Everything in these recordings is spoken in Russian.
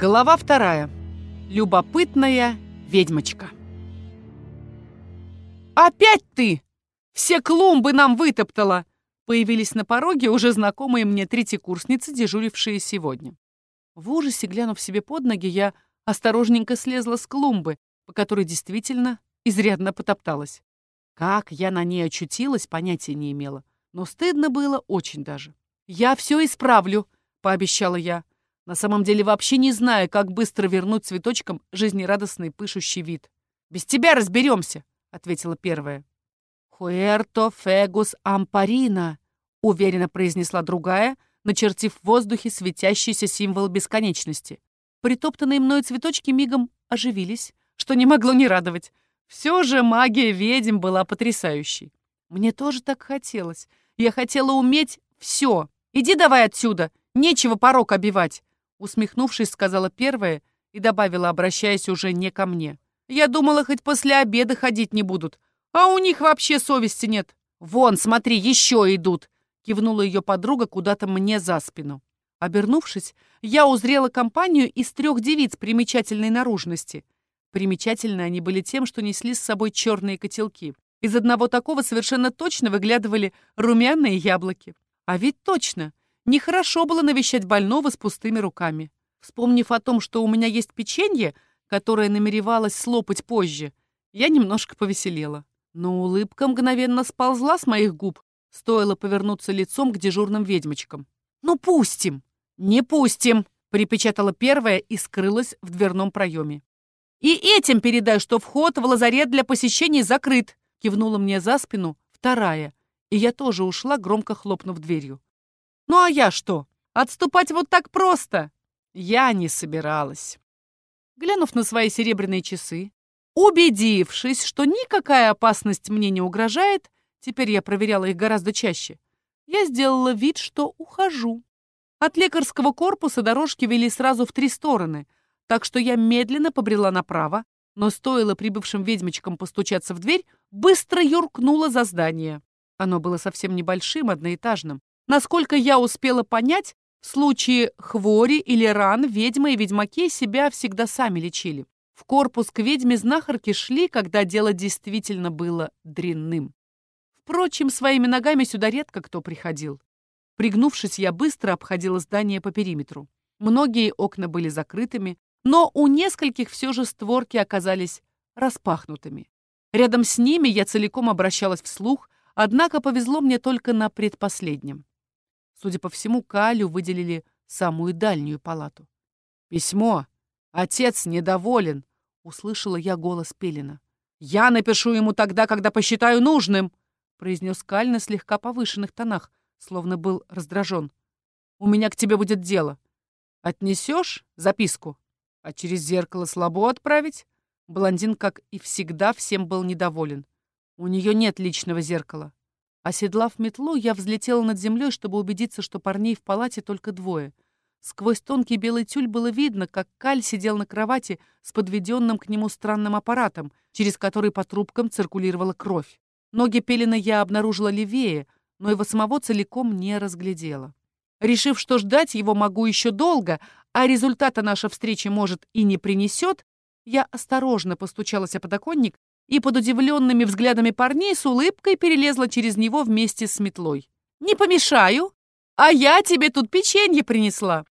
Глава вторая. Любопытная ведьмочка. «Опять ты! Все клумбы нам вытоптала!» Появились на пороге уже знакомые мне третьекурсницы, дежурившие сегодня. В ужасе, глянув себе под ноги, я осторожненько слезла с клумбы, по которой действительно изрядно потопталась. Как я на ней очутилась, понятия не имела, но стыдно было очень даже. «Я все исправлю», — пообещала я. На самом деле вообще не знаю, как быстро вернуть цветочкам жизнерадостный пышущий вид. «Без тебя разберемся», — ответила первая. «Хуэрто фегус ампарина», — уверенно произнесла другая, начертив в воздухе светящийся символ бесконечности. Притоптанные мной цветочки мигом оживились, что не могло не радовать. Все же магия ведьм была потрясающей. Мне тоже так хотелось. Я хотела уметь все. Иди давай отсюда, нечего порог обивать. Усмехнувшись, сказала первая и добавила, обращаясь уже не ко мне. «Я думала, хоть после обеда ходить не будут, а у них вообще совести нет. Вон, смотри, еще идут!» Кивнула ее подруга куда-то мне за спину. Обернувшись, я узрела компанию из трех девиц примечательной наружности. Примечательны они были тем, что несли с собой черные котелки. Из одного такого совершенно точно выглядывали румяные яблоки. А ведь точно, Нехорошо было навещать больного с пустыми руками. Вспомнив о том, что у меня есть печенье, которое намеревалась слопать позже, я немножко повеселела. Но улыбка мгновенно сползла с моих губ, стоило повернуться лицом к дежурным ведьмочкам. «Ну, пустим!» «Не пустим!» — припечатала первая и скрылась в дверном проеме. «И этим передай, что вход в лазарет для посещений закрыт!» — кивнула мне за спину вторая, и я тоже ушла, громко хлопнув дверью. Ну а я что? Отступать вот так просто? Я не собиралась. Глянув на свои серебряные часы, убедившись, что никакая опасность мне не угрожает, теперь я проверяла их гораздо чаще, я сделала вид, что ухожу. От лекарского корпуса дорожки вели сразу в три стороны, так что я медленно побрела направо, но стоило прибывшим ведьмочкам постучаться в дверь, быстро юркнула за здание. Оно было совсем небольшим, одноэтажным, Насколько я успела понять, в случае хвори или ран ведьмы и ведьмаки себя всегда сами лечили. В корпус к ведьме знахарки шли, когда дело действительно было дрянным. Впрочем, своими ногами сюда редко кто приходил. Пригнувшись, я быстро обходила здание по периметру. Многие окна были закрытыми, но у нескольких все же створки оказались распахнутыми. Рядом с ними я целиком обращалась вслух, однако повезло мне только на предпоследнем. Судя по всему, Калю выделили самую дальнюю палату. «Письмо! Отец недоволен!» — услышала я голос Пелина. «Я напишу ему тогда, когда посчитаю нужным!» — произнес Каль на слегка повышенных тонах, словно был раздражен. «У меня к тебе будет дело. Отнесешь записку? А через зеркало слабо отправить?» Блондин, как и всегда, всем был недоволен. У нее нет личного зеркала. Оседлав метлу, я взлетела над землей, чтобы убедиться, что парней в палате только двое. Сквозь тонкий белый тюль было видно, как Каль сидел на кровати с подведенным к нему странным аппаратом, через который по трубкам циркулировала кровь. Ноги Пелина я обнаружила левее, но его самого целиком не разглядела. Решив, что ждать его могу еще долго, а результата наша встреча, может, и не принесет, я осторожно постучалась о подоконник и под удивленными взглядами парней с улыбкой перелезла через него вместе с метлой. «Не помешаю, а я тебе тут печенье принесла!»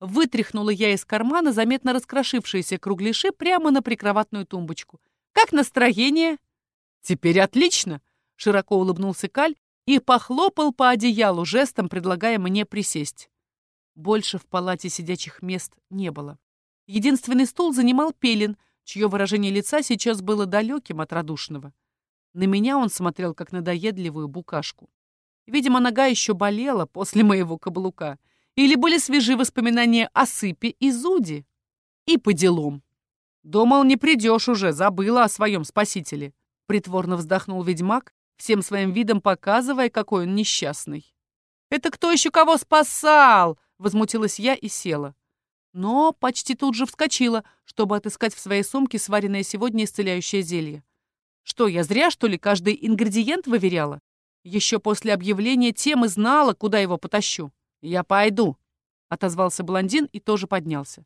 Вытряхнула я из кармана заметно раскрошившиеся кругляши прямо на прикроватную тумбочку. «Как настроение?» «Теперь отлично!» — широко улыбнулся Каль и похлопал по одеялу, жестом предлагая мне присесть. Больше в палате сидячих мест не было. Единственный стул занимал Пелин — чье выражение лица сейчас было далеким от радушного. На меня он смотрел, как на доедливую букашку. Видимо, нога еще болела после моего каблука. Или были свежие воспоминания о сыпе и зуде. И по делам. Думал, не придешь уже, забыла о своем спасителе. Притворно вздохнул ведьмак, всем своим видом показывая, какой он несчастный. «Это кто еще кого спасал?» — возмутилась я и села но почти тут же вскочила, чтобы отыскать в своей сумке сваренное сегодня исцеляющее зелье. Что, я зря, что ли, каждый ингредиент выверяла? Еще после объявления темы знала, куда его потащу. «Я пойду», — отозвался блондин и тоже поднялся.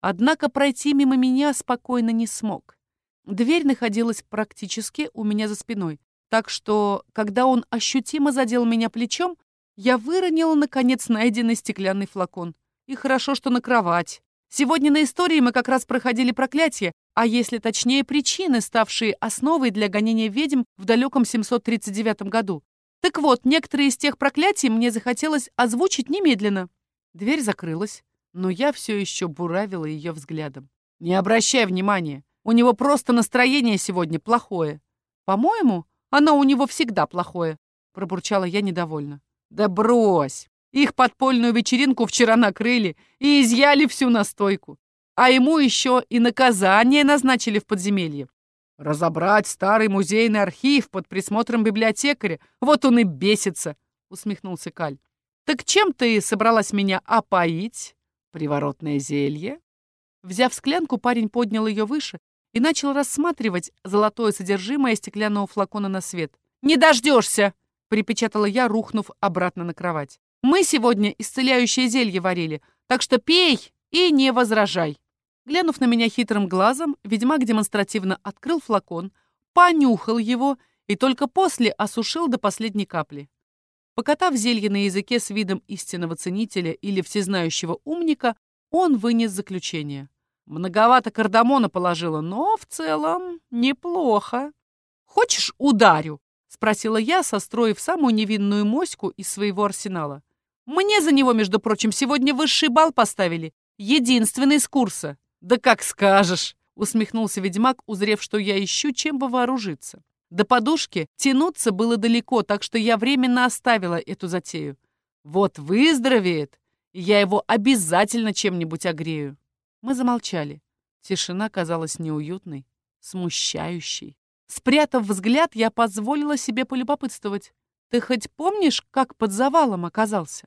Однако пройти мимо меня спокойно не смог. Дверь находилась практически у меня за спиной, так что, когда он ощутимо задел меня плечом, я выронила, наконец, найденный стеклянный флакон. И хорошо, что на кровать. Сегодня на истории мы как раз проходили проклятие, а если точнее причины, ставшие основой для гонения ведьм в далеком 739 году. Так вот, некоторые из тех проклятий мне захотелось озвучить немедленно. Дверь закрылась, но я все еще буравила ее взглядом. «Не обращай внимания, у него просто настроение сегодня плохое. По-моему, оно у него всегда плохое», — пробурчала я недовольно. «Да брось! Их подпольную вечеринку вчера накрыли и изъяли всю настойку. А ему еще и наказание назначили в подземелье. Разобрать старый музейный архив под присмотром библиотекаря. Вот он и бесится, усмехнулся Каль. Так чем ты собралась меня опоить? Приворотное зелье? Взяв склянку, парень поднял ее выше и начал рассматривать золотое содержимое стеклянного флакона на свет. «Не дождешься!» — припечатала я, рухнув обратно на кровать. Мы сегодня исцеляющее зелье варили, так что пей и не возражай». Глянув на меня хитрым глазом, ведьмак демонстративно открыл флакон, понюхал его и только после осушил до последней капли. Покатав зелье на языке с видом истинного ценителя или всезнающего умника, он вынес заключение. Многовато кардамона положила, но в целом неплохо. «Хочешь, ударю?» — спросила я, состроив самую невинную моську из своего арсенала. Мне за него, между прочим, сегодня высший бал поставили. Единственный из курса. Да как скажешь, усмехнулся ведьмак, узрев, что я ищу, чем бы вооружиться. До подушки тянуться было далеко, так что я временно оставила эту затею. Вот выздоровеет, я его обязательно чем-нибудь огрею. Мы замолчали. Тишина казалась неуютной, смущающей. Спрятав взгляд, я позволила себе полюбопытствовать. «Ты хоть помнишь, как под завалом оказался?»